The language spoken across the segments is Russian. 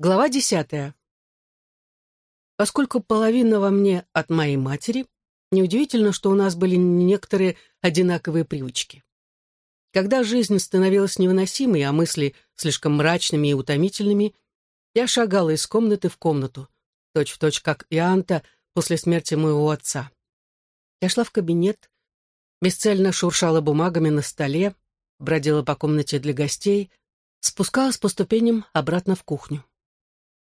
Глава десятая. Поскольку половина во мне от моей матери, неудивительно, что у нас были некоторые одинаковые привычки. Когда жизнь становилась невыносимой, а мысли слишком мрачными и утомительными, я шагала из комнаты в комнату, точь-в-точь точь как Ианта после смерти моего отца. Я шла в кабинет, бесцельно шуршала бумагами на столе, бродила по комнате для гостей, спускалась по ступеням обратно в кухню.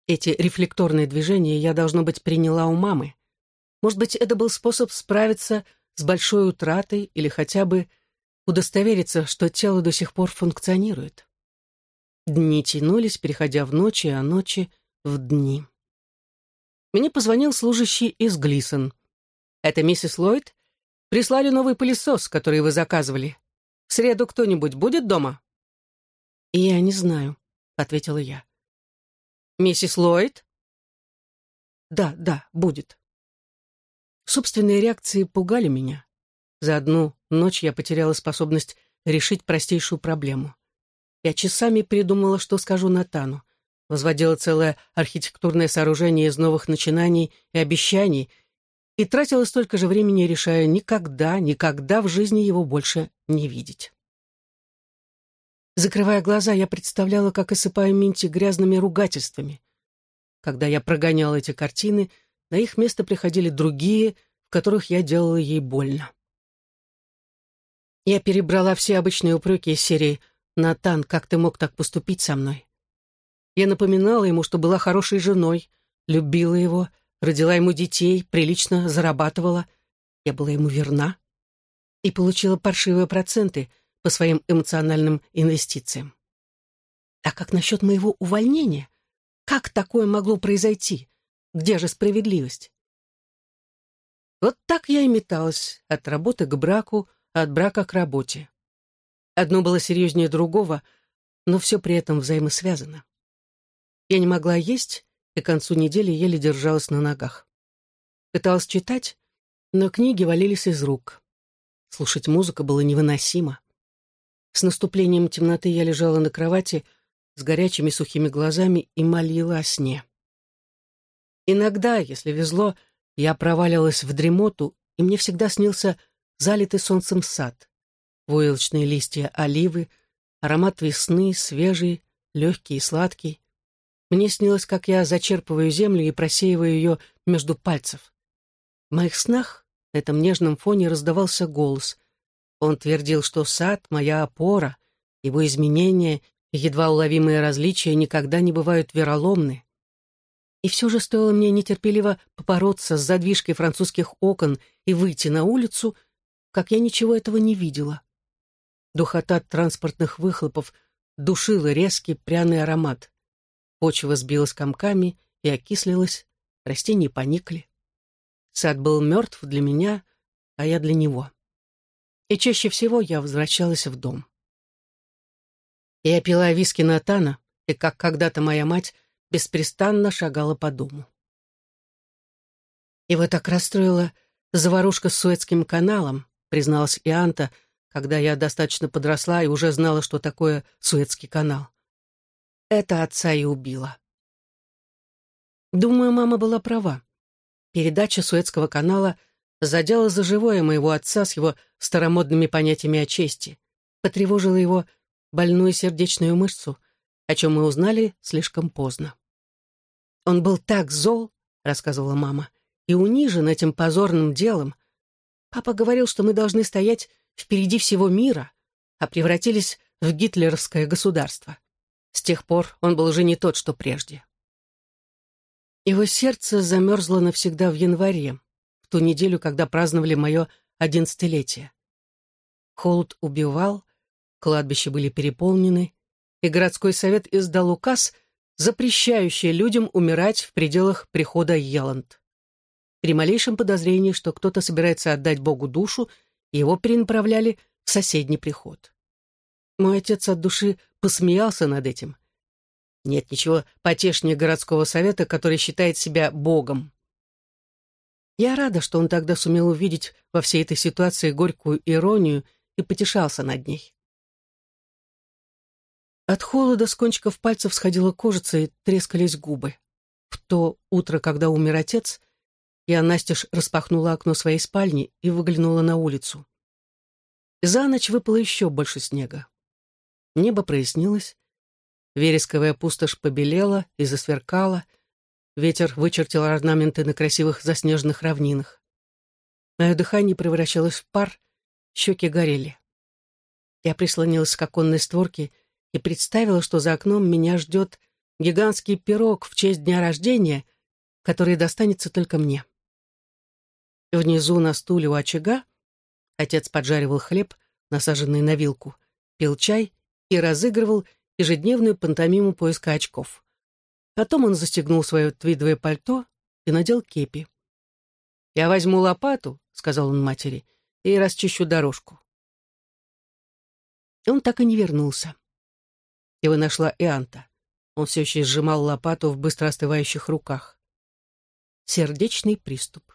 Эти рефлекторные движения я, должно быть, приняла у мамы. Может быть, это был способ справиться с большой утратой или хотя бы удостовериться, что тело до сих пор функционирует. Дни тянулись, переходя в ночи, а ночи — в дни. Мне позвонил служащий из Глисон. «Это миссис Ллойд? Прислали новый пылесос, который вы заказывали. В среду кто-нибудь будет дома?» «Я не знаю», — ответила я. «Миссис Ллойд?» «Да, да, будет». Собственные реакции пугали меня. За одну ночь я потеряла способность решить простейшую проблему. Я часами придумала, что скажу Натану. Возводила целое архитектурное сооружение из новых начинаний и обещаний и тратила столько же времени, решая никогда, никогда в жизни его больше не видеть. Закрывая глаза, я представляла, как осыпаю Минти грязными ругательствами. Когда я прогоняла эти картины, на их место приходили другие, в которых я делала ей больно. Я перебрала все обычные упреки из серии «Натан, как ты мог так поступить со мной?» Я напоминала ему, что была хорошей женой, любила его, родила ему детей, прилично зарабатывала. Я была ему верна и получила паршивые проценты — по своим эмоциональным инвестициям. А как насчет моего увольнения? Как такое могло произойти? Где же справедливость? Вот так я и металась, от работы к браку, от брака к работе. Одно было серьезнее другого, но все при этом взаимосвязано. Я не могла есть, и к концу недели еле держалась на ногах. Пыталась читать, но книги валились из рук. Слушать музыку было невыносимо. С наступлением темноты я лежала на кровати с горячими сухими глазами и молила о сне. Иногда, если везло, я проваливалась в дремоту, и мне всегда снился залитый солнцем сад, войлочные листья оливы, аромат весны, свежий, легкий и сладкий. Мне снилось, как я зачерпываю землю и просеиваю ее между пальцев. В моих снах на этом нежном фоне раздавался голос. Он твердил, что сад — моя опора, его изменения и едва уловимые различия никогда не бывают вероломны. И все же стоило мне нетерпеливо попороться с задвижкой французских окон и выйти на улицу, как я ничего этого не видела. Духота транспортных выхлопов душила резкий пряный аромат. Почва сбилась комками и окислилась, растения поникли. Сад был мертв для меня, а я для него и чаще всего я возвращалась в дом. Я пила виски Натана, и, как когда-то моя мать, беспрестанно шагала по дому. Его так расстроила заварушка с Суэцким каналом, призналась Ианта, когда я достаточно подросла и уже знала, что такое Суэцкий канал. Это отца и убило. Думаю, мама была права. Передача Суэцкого канала — задела за живое моего отца с его старомодными понятиями о чести, потревожила его больную сердечную мышцу, о чем мы узнали слишком поздно. «Он был так зол», — рассказывала мама, «и унижен этим позорным делом. Папа говорил, что мы должны стоять впереди всего мира, а превратились в гитлеровское государство. С тех пор он был уже не тот, что прежде». Его сердце замерзло навсегда в январе, ту неделю, когда праздновали мое одиннадцатилетие. Холод убивал, кладбища были переполнены, и городской совет издал указ, запрещающий людям умирать в пределах прихода Яланд. При малейшем подозрении, что кто-то собирается отдать Богу душу, его перенаправляли в соседний приход. Мой отец от души посмеялся над этим. Нет ничего потешнее городского совета, который считает себя Богом. Я рада, что он тогда сумел увидеть во всей этой ситуации горькую иронию и потешался над ней. От холода с кончиков пальцев сходила кожица и трескались губы. В то утро, когда умер отец, я настежь распахнула окно своей спальни и выглянула на улицу. За ночь выпало еще больше снега. Небо прояснилось, вересковая пустошь побелела и засверкала, ветер вычертил орнаменты на красивых заснеженных равнинах. Мое дыхание превращалось в пар, щеки горели. Я прислонилась к оконной створке и представила, что за окном меня ждет гигантский пирог в честь дня рождения, который достанется только мне. Внизу на стуле у очага отец поджаривал хлеб, насаженный на вилку, пил чай и разыгрывал ежедневную пантомиму поиска очков. Потом он застегнул свое твидовое пальто и надел кепи. «Я возьму лопату», — сказал он матери, — «и расчищу дорожку». Он так и не вернулся. Его нашла Ианта. Он все еще сжимал лопату в быстро остывающих руках. Сердечный приступ.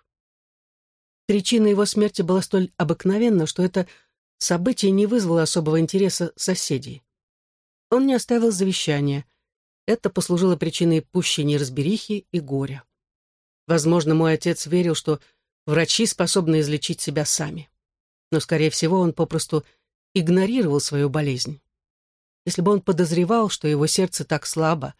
Причина его смерти была столь обыкновенна, что это событие не вызвало особого интереса соседей. Он не оставил завещания. Это послужило причиной пущей неразберихи и горя. Возможно, мой отец верил, что врачи способны излечить себя сами. Но, скорее всего, он попросту игнорировал свою болезнь. Если бы он подозревал, что его сердце так слабо,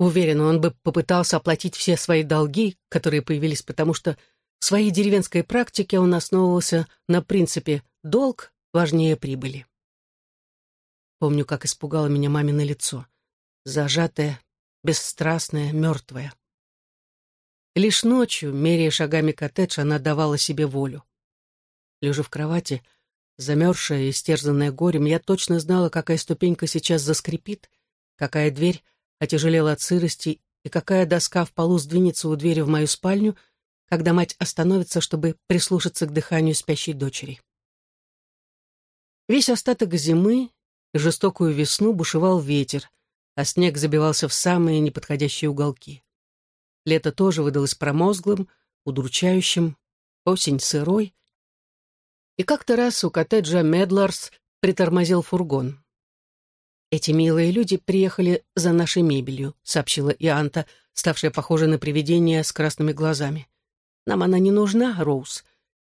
уверен, он бы попытался оплатить все свои долги, которые появились потому, что в своей деревенской практике он основывался на принципе «долг важнее прибыли». Помню, как испугало меня мамино лицо. Зажатое, бесстрастное, мертвое. Лишь ночью, меряя шагами коттедж, она давала себе волю. Лежа в кровати, замерзшая и стерзанная горем, я точно знала, какая ступенька сейчас заскрипит, какая дверь отяжелела от сырости и какая доска в полу сдвинется у двери в мою спальню, когда мать остановится, чтобы прислушаться к дыханию спящей дочери. Весь остаток зимы жестокую весну бушевал ветер, а снег забивался в самые неподходящие уголки. Лето тоже выдалось промозглым, удручающим, осень сырой. И как-то раз у коттеджа Медларс притормозил фургон. «Эти милые люди приехали за нашей мебелью», — сообщила Ианта, ставшая похожей на привидение с красными глазами. «Нам она не нужна, Роуз,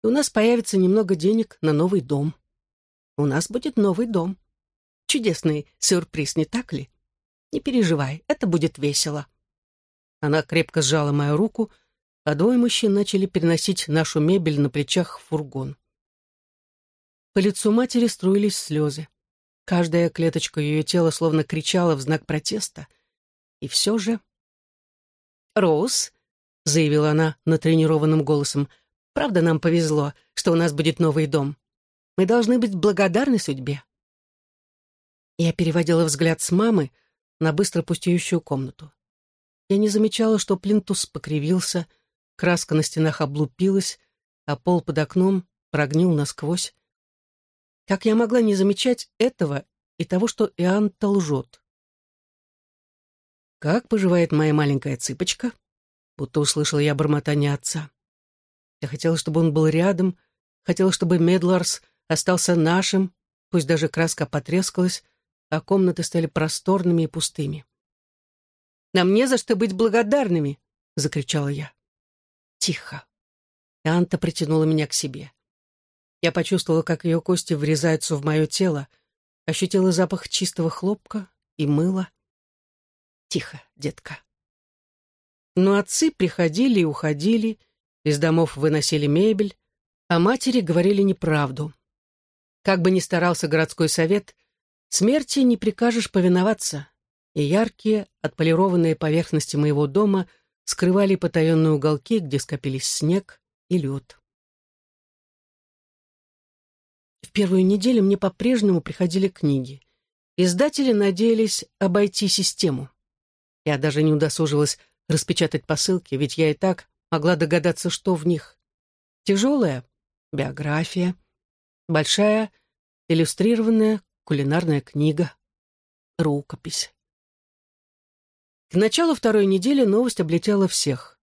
и у нас появится немного денег на новый дом. У нас будет новый дом. Чудесный сюрприз, не так ли? Не переживай, это будет весело. Она крепко сжала мою руку, а двое мужчин начали переносить нашу мебель на плечах в фургон. По лицу матери струились слезы. Каждая клеточка ее тела словно кричала в знак протеста. И все же... «Роуз», — заявила она натренированным голосом, — «правда нам повезло, что у нас будет новый дом. Мы должны быть благодарны судьбе». Я переводила взгляд с мамы на быстро пустеющую комнату. Я не замечала, что плинтус покривился, краска на стенах облупилась, а пол под окном прогнил насквозь. Как я могла не замечать этого и того, что Иоанн-то лжет? «Как поживает моя маленькая цыпочка?» Будто услышала я бормотание отца. Я хотела, чтобы он был рядом, хотела, чтобы Медларс остался нашим, пусть даже краска потрескалась, а комнаты стали просторными и пустыми. «Нам не за что быть благодарными!» — закричала я. «Тихо!» И Анта притянула меня к себе. Я почувствовала, как ее кости врезаются в мое тело, ощутила запах чистого хлопка и мыла. «Тихо, детка!» Но отцы приходили и уходили, из домов выносили мебель, а матери говорили неправду. Как бы ни старался городской совет, Смерти не прикажешь повиноваться, и яркие, отполированные поверхности моего дома скрывали потаенные уголки, где скопились снег и лед. В первую неделю мне по-прежнему приходили книги. Издатели надеялись обойти систему. Я даже не удосужилась распечатать посылки, ведь я и так могла догадаться, что в них. Тяжелая — биография, большая — иллюстрированная кулинарная книга, рукопись. К началу второй недели новость облетела всех.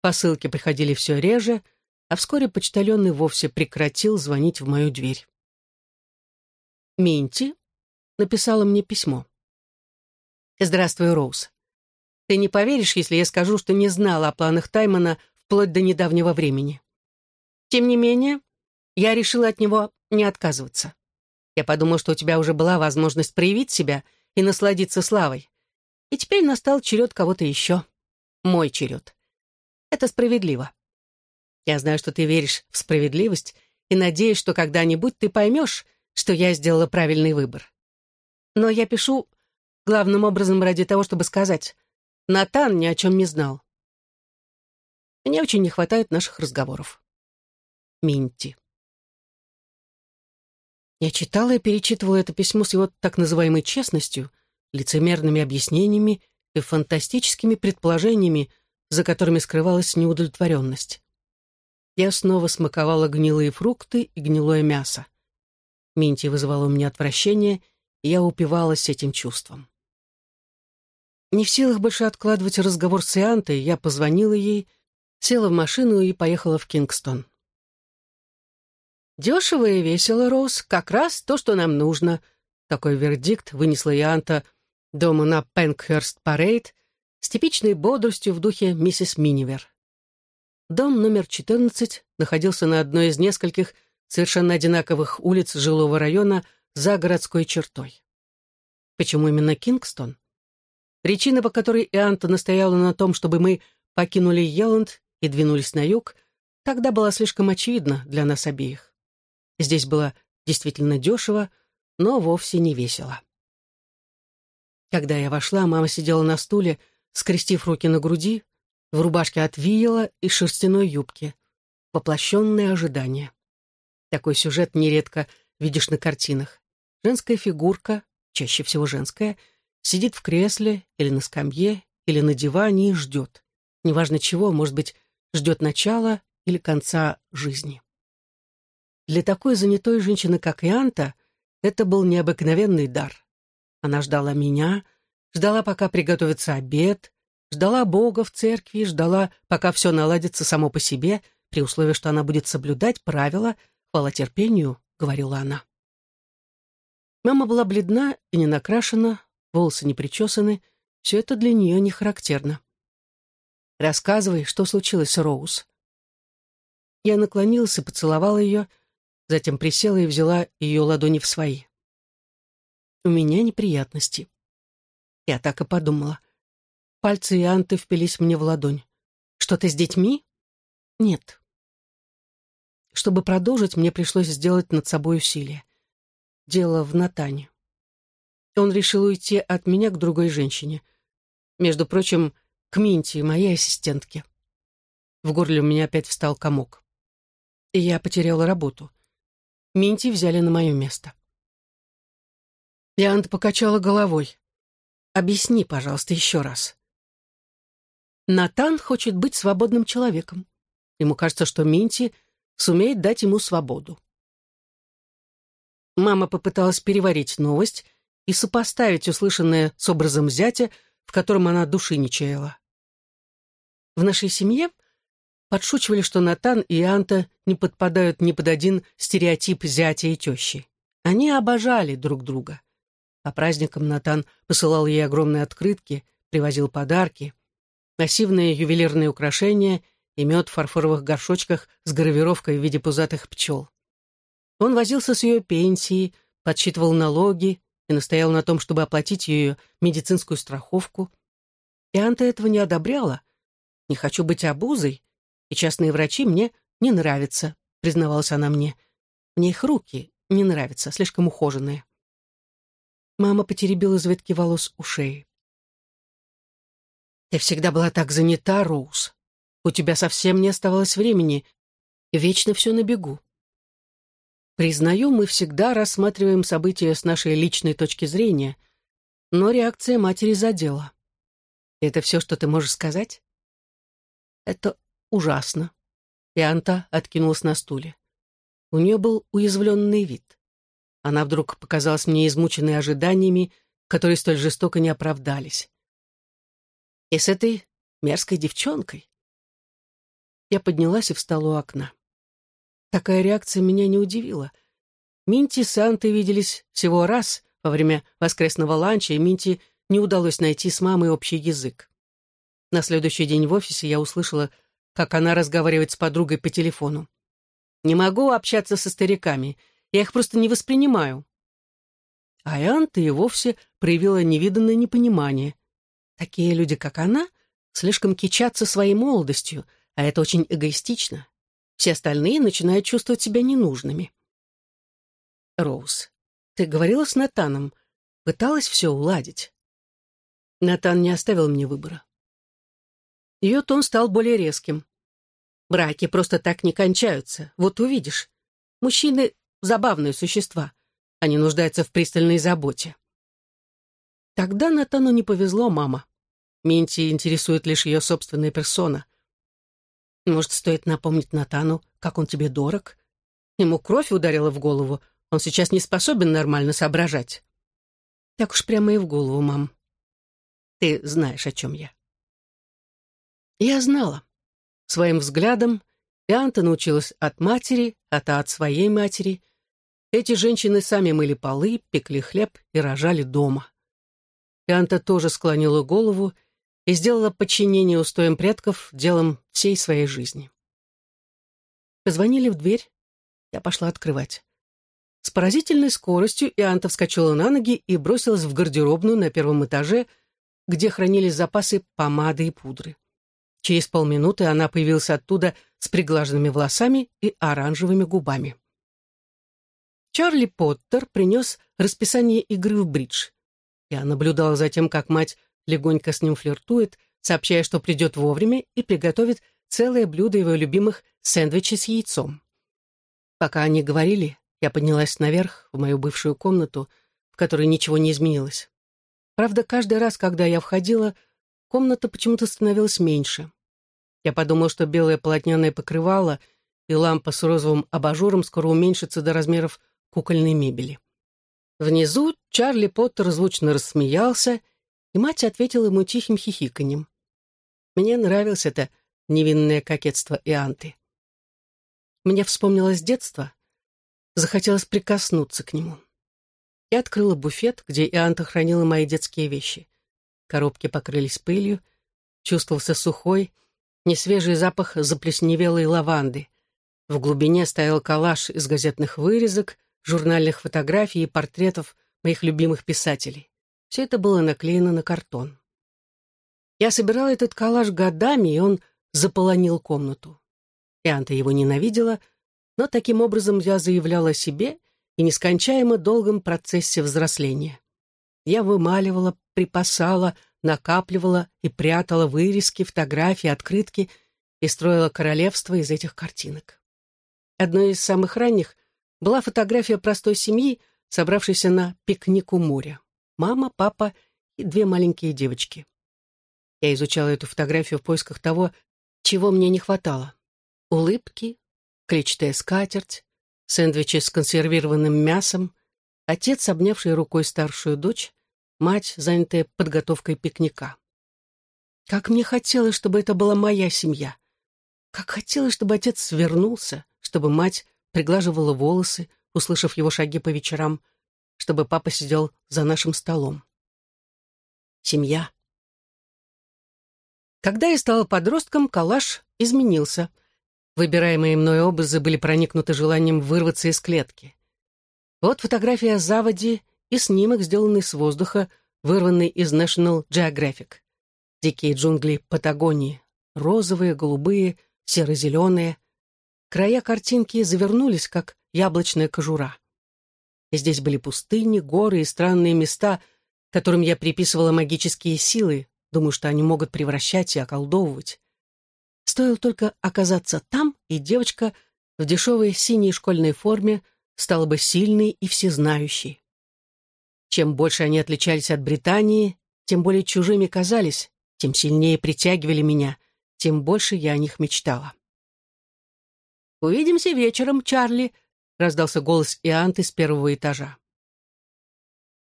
Посылки приходили все реже, а вскоре почтальон и вовсе прекратил звонить в мою дверь. Минти написала мне письмо. Здравствуй, Роуз. Ты не поверишь, если я скажу, что не знала о планах Таймона вплоть до недавнего времени. Тем не менее, я решила от него не отказываться. Я подумал, что у тебя уже была возможность проявить себя и насладиться славой. И теперь настал черед кого-то еще. Мой черед. Это справедливо. Я знаю, что ты веришь в справедливость и надеюсь, что когда-нибудь ты поймешь, что я сделала правильный выбор. Но я пишу главным образом ради того, чтобы сказать, Натан ни о чем не знал. Мне очень не хватает наших разговоров. Минти. Я читала и перечитывала это письмо с его так называемой честностью, лицемерными объяснениями и фантастическими предположениями, за которыми скрывалась неудовлетворенность. Я снова смаковала гнилые фрукты и гнилое мясо. Минти вызывала у меня отвращение, и я упивалась этим чувством. Не в силах больше откладывать разговор с Иантой, я позвонила ей, села в машину и поехала в Кингстон. «Дешево и весело, Роуз, как раз то, что нам нужно», такой вердикт вынесла Ианта дома на Пенкхерст-парейд с типичной бодростью в духе миссис Минивер. Дом номер 14 находился на одной из нескольких совершенно одинаковых улиц жилого района за городской чертой. Почему именно Кингстон? Причина, по которой Ианта настояла на том, чтобы мы покинули Йеланд и двинулись на юг, тогда была слишком очевидна для нас обеих. Здесь было действительно дешево, но вовсе не весело. Когда я вошла, мама сидела на стуле, скрестив руки на груди, в рубашке от виела и шерстяной юбке. Воплощенное ожидание. Такой сюжет нередко видишь на картинах. Женская фигурка, чаще всего женская, сидит в кресле или на скамье, или на диване и ждет. Неважно чего, может быть, ждет начала или конца жизни. Для такой занятой женщины, как Ианта, это был необыкновенный дар. Она ждала меня, ждала, пока приготовится обед, ждала Бога в церкви, ждала, пока все наладится само по себе, при условии, что она будет соблюдать правила, хвала терпению, говорила она. Мама была бледна и не накрашена, волосы не причесаны, все это для нее не характерно. «Рассказывай, что случилось, Роуз?» Я наклонилась и поцеловала ее, затем присела и взяла ее ладони в свои. «У меня неприятности». Я так и подумала. Пальцы Ианты впились мне в ладонь. «Что-то с детьми?» «Нет». Чтобы продолжить, мне пришлось сделать над собой усилие. Дело в Натане. Он решил уйти от меня к другой женщине. Между прочим, к Минти, моей ассистентке. В горле у меня опять встал комок. И я потеряла работу. Минти взяли на мое место. Ианта покачала головой. «Объясни, пожалуйста, еще раз». Натан хочет быть свободным человеком. Ему кажется, что Минти сумеет дать ему свободу. Мама попыталась переварить новость и сопоставить услышанное с образом зятя, в котором она души не чаяла. В нашей семье подшучивали, что Натан и Анта не подпадают ни под один стереотип зятя и тещи. Они обожали друг друга. По праздникам Натан посылал ей огромные открытки, привозил подарки, массивные ювелирные украшения и мед в фарфоровых горшочках с гравировкой в виде пузатых пчел. Он возился с ее пенсией, подсчитывал налоги и настоял на том, чтобы оплатить ее медицинскую страховку. И Анта этого не одобряла. «Не хочу быть обузой, и частные врачи мне не нравятся», признавалась она мне. «Мне их руки не нравятся, слишком ухоженные». Мама потеребила завитки волос у шеи. Ты всегда была так занята, Роуз. У тебя совсем не оставалось времени. Вечно все на бегу. Признаю, мы всегда рассматриваем события с нашей личной точки зрения, но реакция матери задела. Это все, что ты можешь сказать? Это ужасно. И Анта откинулась на стуле. У нее был уязвленный вид. Она вдруг показалась мне измученной ожиданиями, которые столь жестоко не оправдались. И с этой мерзкой девчонкой. Я поднялась и встала у окна. Такая реакция меня не удивила. Минти с Антой виделись всего раз во время воскресного ланча, и Минти не удалось найти с мамой общий язык. На следующий день в офисе я услышала, как она разговаривает с подругой по телефону. «Не могу общаться со стариками, я их просто не воспринимаю». А Ианта и вовсе проявила невиданное непонимание. Такие люди, как она, слишком кичатся своей молодостью, а это очень эгоистично. Все остальные начинают чувствовать себя ненужными. Роуз, ты говорила с Натаном, пыталась все уладить. Натан не оставил мне выбора. Ее тон стал более резким. Браки просто так не кончаются, вот увидишь. Мужчины — забавные существа. Они нуждаются в пристальной заботе. Тогда Натану не повезло, мама. Минти интересует лишь ее собственная персона. Может, стоит напомнить Натану, как он тебе дорог? Ему кровь ударила в голову, он сейчас не способен нормально соображать. Так уж прямо и в голову, мам. Ты знаешь, о чем я. Я знала. Своим взглядом Ианта научилась от матери, а та от своей матери. Эти женщины сами мыли полы, пекли хлеб и рожали дома. Ианта тоже склонила голову и сделала подчинение устоям предков делом всей своей жизни. Позвонили в дверь. Я пошла открывать. С поразительной скоростью Ианта вскочила на ноги и бросилась в гардеробную на первом этаже, где хранились запасы помады и пудры. Через полминуты она появилась оттуда с приглаженными волосами и оранжевыми губами. Чарли Поттер принес расписание игры в бридж. Я наблюдала за тем, как мать легонько с ним флиртует, сообщая, что придет вовремя и приготовит целое блюдо его любимых сэндвичей с яйцом. Пока они говорили, я поднялась наверх, в мою бывшую комнату, в которой ничего не изменилось. Правда, каждый раз, когда я входила, комната почему-то становилась меньше. Я подумал, что белое полотняное покрывало и лампа с розовым абажуром скоро уменьшится до размеров кукольной мебели. Внизу Чарли Поттер звучно рассмеялся, и мать ответила ему тихим хихиканьем. Мне нравилось это невинное кокетство Ианты. Мне вспомнилось детство. Захотелось прикоснуться к нему. Я открыла буфет, где Ианта хранила мои детские вещи. Коробки покрылись пылью, чувствовался сухой, несвежий запах заплесневелой лаванды. В глубине стоял коллаж из газетных вырезок, журнальных фотографий и портретов моих любимых писателей. Все это было наклеено на картон. Я собирала этот коллаж годами, и он заполонил комнату. Ианта его ненавидела, но таким образом я заявляла о себе — и нескончаемо долгом процессе взросления. Я вымаливала, припасала, накапливала и прятала вырезки, фотографии, открытки и строила королевство из этих картинок. Одной из самых ранних была фотография простой семьи, собравшейся на пикник у моря. Мама, папа и две маленькие девочки. Я изучала эту фотографию в поисках того, чего мне не хватало. Улыбки, клетчатая скатерть, сэндвичи с консервированным мясом, отец, обнявший рукой старшую дочь, мать, занятая подготовкой пикника. Как мне хотелось, чтобы это была моя семья. Как хотелось, чтобы отец вернулся, чтобы мать приглаживала волосы, услышав его шаги по вечерам, чтобы папа сидел за нашим столом. Семья. Когда я стала подростком, калаш изменился. Выбираемые мной образы были проникнуты желанием вырваться из клетки. Вот фотография заводи и снимок, сделанный с воздуха, вырванный из National Geographic. Дикие джунгли Патагонии. Розовые, голубые, серо-зеленые. Края картинки завернулись, как яблочная кожура. И здесь были пустыни, горы и странные места, которым я приписывала магические силы, думаю, что они могут превращать и околдовывать. Стоило только оказаться там, и девочка в дешевой синей школьной форме стала бы сильной и всезнающей. Чем больше они отличались от Британии, тем более чужими казались, тем сильнее притягивали меня, тем больше я о них мечтала. «Увидимся вечером, Чарли», — раздался голос Ианты с первого этажа.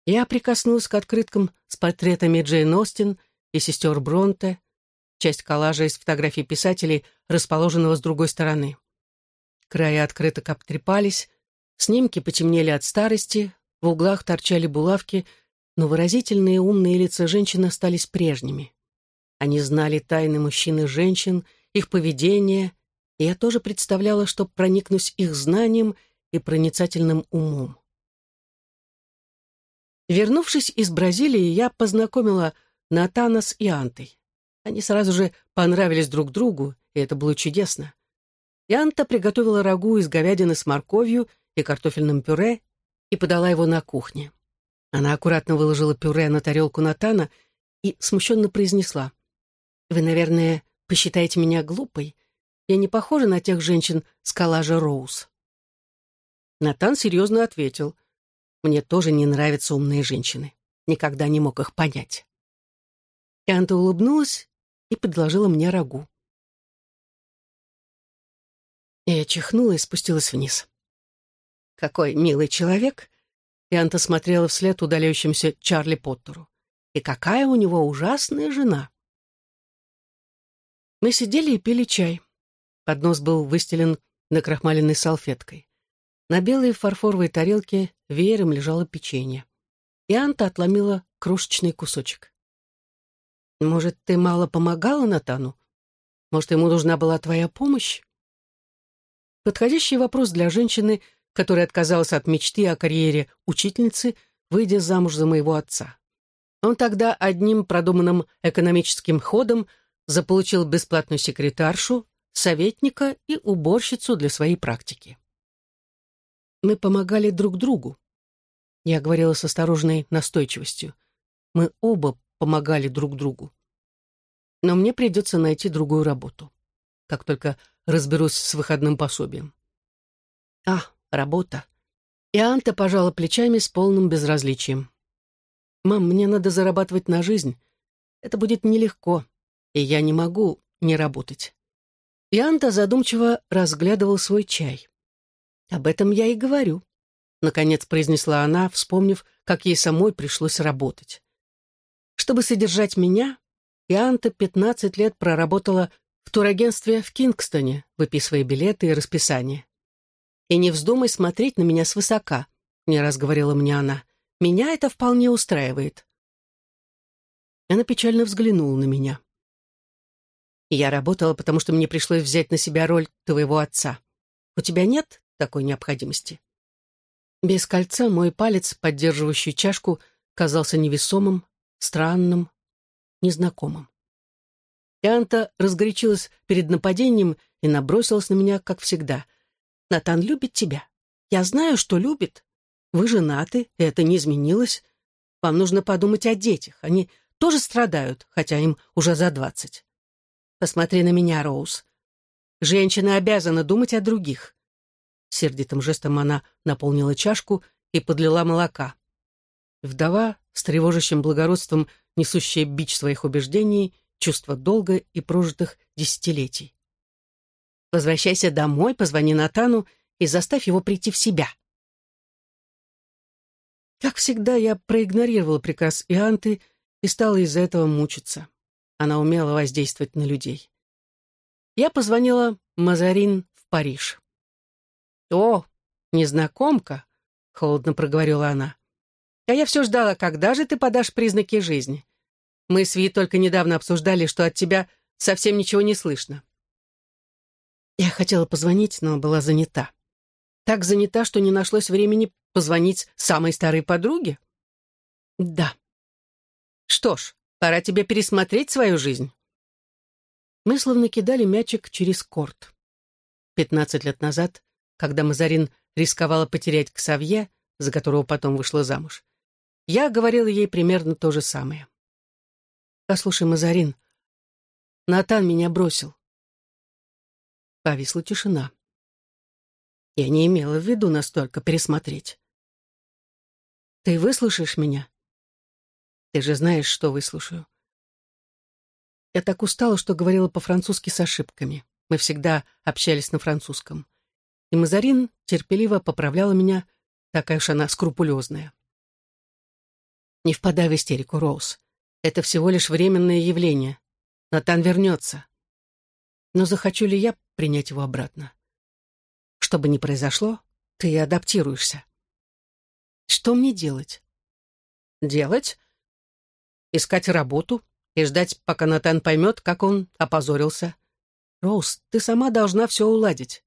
Я прикоснулась к открыткам с портретами Джейн Остин и сестер Бронте, часть коллажа из фотографий писателей, расположенного с другой стороны. Края открыток обтрепались, снимки потемнели от старости, в углах торчали булавки, но выразительные умные лица женщин остались прежними. Они знали тайны мужчин и женщин, их поведение, и я тоже представляла, что проникнусь их знанием и проницательным умом. Вернувшись из Бразилии, я познакомила Натана с Иантой. Они сразу же понравились друг другу, и это было чудесно. Ианта приготовила рагу из говядины с морковью и картофельным пюре и подала его на кухне. Она аккуратно выложила пюре на тарелку Натана и смущенно произнесла. «Вы, наверное, посчитаете меня глупой. Я не похожа на тех женщин с коллажа Роуз». Натан серьезно ответил. «Мне тоже не нравятся умные женщины. Никогда не мог их понять». Ианта улыбнулась и предложила мне рагу. Я чихнула и спустилась вниз. «Какой милый человек!» Ианта смотрела вслед удаляющимся Чарли Поттеру. «И какая у него ужасная жена!» Мы сидели и пили чай. Поднос был выстелен накрахмаленной салфеткой. На белой фарфоровой тарелке веером лежало печенье. И Анта отломила крошечный кусочек. «Может, ты мало помогала Натану? Может, ему нужна была твоя помощь?» Подходящий вопрос для женщины, которая отказалась от мечты о карьере учительницы, выйдя замуж за моего отца. Он тогда одним продуманным экономическим ходом заполучил бесплатную секретаршу, советника и уборщицу для своей практики. Мы помогали друг другу. Я говорила с осторожной настойчивостью. Мы оба помогали друг другу. Но мне придется найти другую работу, как только разберусь с выходным пособием. А, работа. И Анта пожала плечами с полным безразличием. «Мам, мне надо зарабатывать на жизнь. Это будет нелегко и я не могу не работать. Янта задумчиво разглядывал свой чай. «Об этом я и говорю», — наконец произнесла она, вспомнив, как ей самой пришлось работать. Чтобы содержать меня, Янта пятнадцать лет проработала в турагентстве в Кингстоне, выписывая билеты и расписание. «И не вздумай смотреть на меня свысока», — не раз говорила мне она. «Меня это вполне устраивает». Она печально взглянула на меня. Я работала, потому что мне пришлось взять на себя роль твоего отца. У тебя нет такой необходимости?» Без кольца мой палец, поддерживающий чашку, казался невесомым, странным, незнакомым. Ианта разгорячилась перед нападением и набросилась на меня, как всегда. «Натан любит тебя. Я знаю, что любит. Вы женаты, и это не изменилось. Вам нужно подумать о детях. Они тоже страдают, хотя им уже за двадцать. Посмотри на меня, Роуз. Женщина обязана думать о других. Сердитым жестом она наполнила чашку и подлила молока. Вдова, с тревожащим благородством, несущая бич своих убеждений, чувство долга и прожитых десятилетий. Возвращайся домой, позвони Натану и заставь его прийти в себя. Как всегда, я проигнорировала приказ Ианты и стала из-за этого мучиться. Она умела воздействовать на людей. Я позвонила Мазарин в Париж. «О, незнакомка», — холодно проговорила она. «А я все ждала, когда же ты подашь признаки жизни. Мы с Ви только недавно обсуждали, что от тебя совсем ничего не слышно». Я хотела позвонить, но была занята. Так занята, что не нашлось времени позвонить самой старой подруге? Да. Что ж, Пора тебе пересмотреть свою жизнь. Мы словно кидали мячик через корт. Пятнадцать лет назад, когда Мазарин рисковала потерять Ксавье, за которого потом вышла замуж, я говорила ей примерно то же самое. «Послушай, Мазарин, Натан меня бросил». Повисла тишина. Я не имела в виду настолько пересмотреть. «Ты выслушаешь меня?» Ты же знаешь, что выслушаю. Я так устала, что говорила по-французски с ошибками. Мы всегда общались на французском. И Мазарин терпеливо поправляла меня, такая уж она скрупулезная. Не впадай в истерику, Роуз. Это всего лишь временное явление. Натан вернется. Но захочу ли я принять его обратно? Что бы ни произошло, ты адаптируешься. Что мне делать? Делать? Искать работу и ждать, пока Натан поймет, как он опозорился. Роуз, ты сама должна все уладить.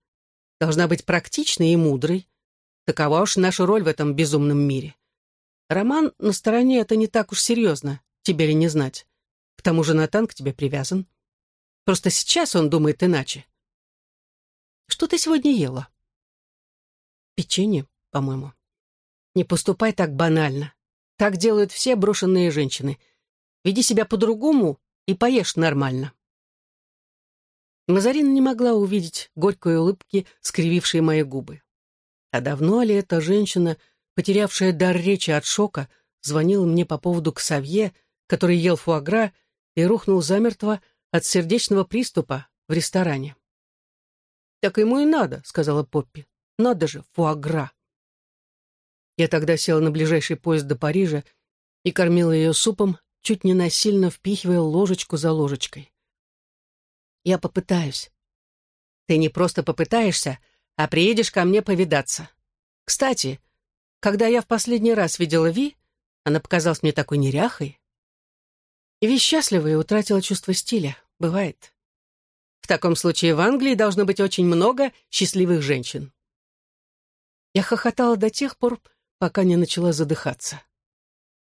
Должна быть практичной и мудрой. Такова уж наша роль в этом безумном мире. Роман на стороне — это не так уж серьезно, тебе ли не знать. К тому же Натан к тебе привязан. Просто сейчас он думает иначе. Что ты сегодня ела? Печенье, по-моему. Не поступай так банально. Так делают все брошенные женщины. Веди себя по-другому и поешь нормально. Мазарина не могла увидеть горькой улыбки, скривившей мои губы. А давно ли эта женщина, потерявшая дар речи от шока, звонила мне по поводу Ксавье, который ел фуагра и рухнул замертво от сердечного приступа в ресторане. «Так ему и надо», — сказала Поппи. «Надо же, фуагра». Я тогда села на ближайший поезд до Парижа и кормила ее супом, чуть не насильно впихивая ложечку за ложечкой. Я попытаюсь. Ты не просто попытаешься, а приедешь ко мне повидаться. Кстати, когда я в последний раз видела Ви, она показалась мне такой неряхой. И Ви счастлива и утратила чувство стиля. Бывает. В таком случае в Англии должно быть очень много счастливых женщин. Я хохотала до тех пор, пока не начала задыхаться.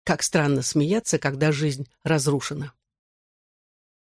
Как странно смеяться, когда жизнь разрушена.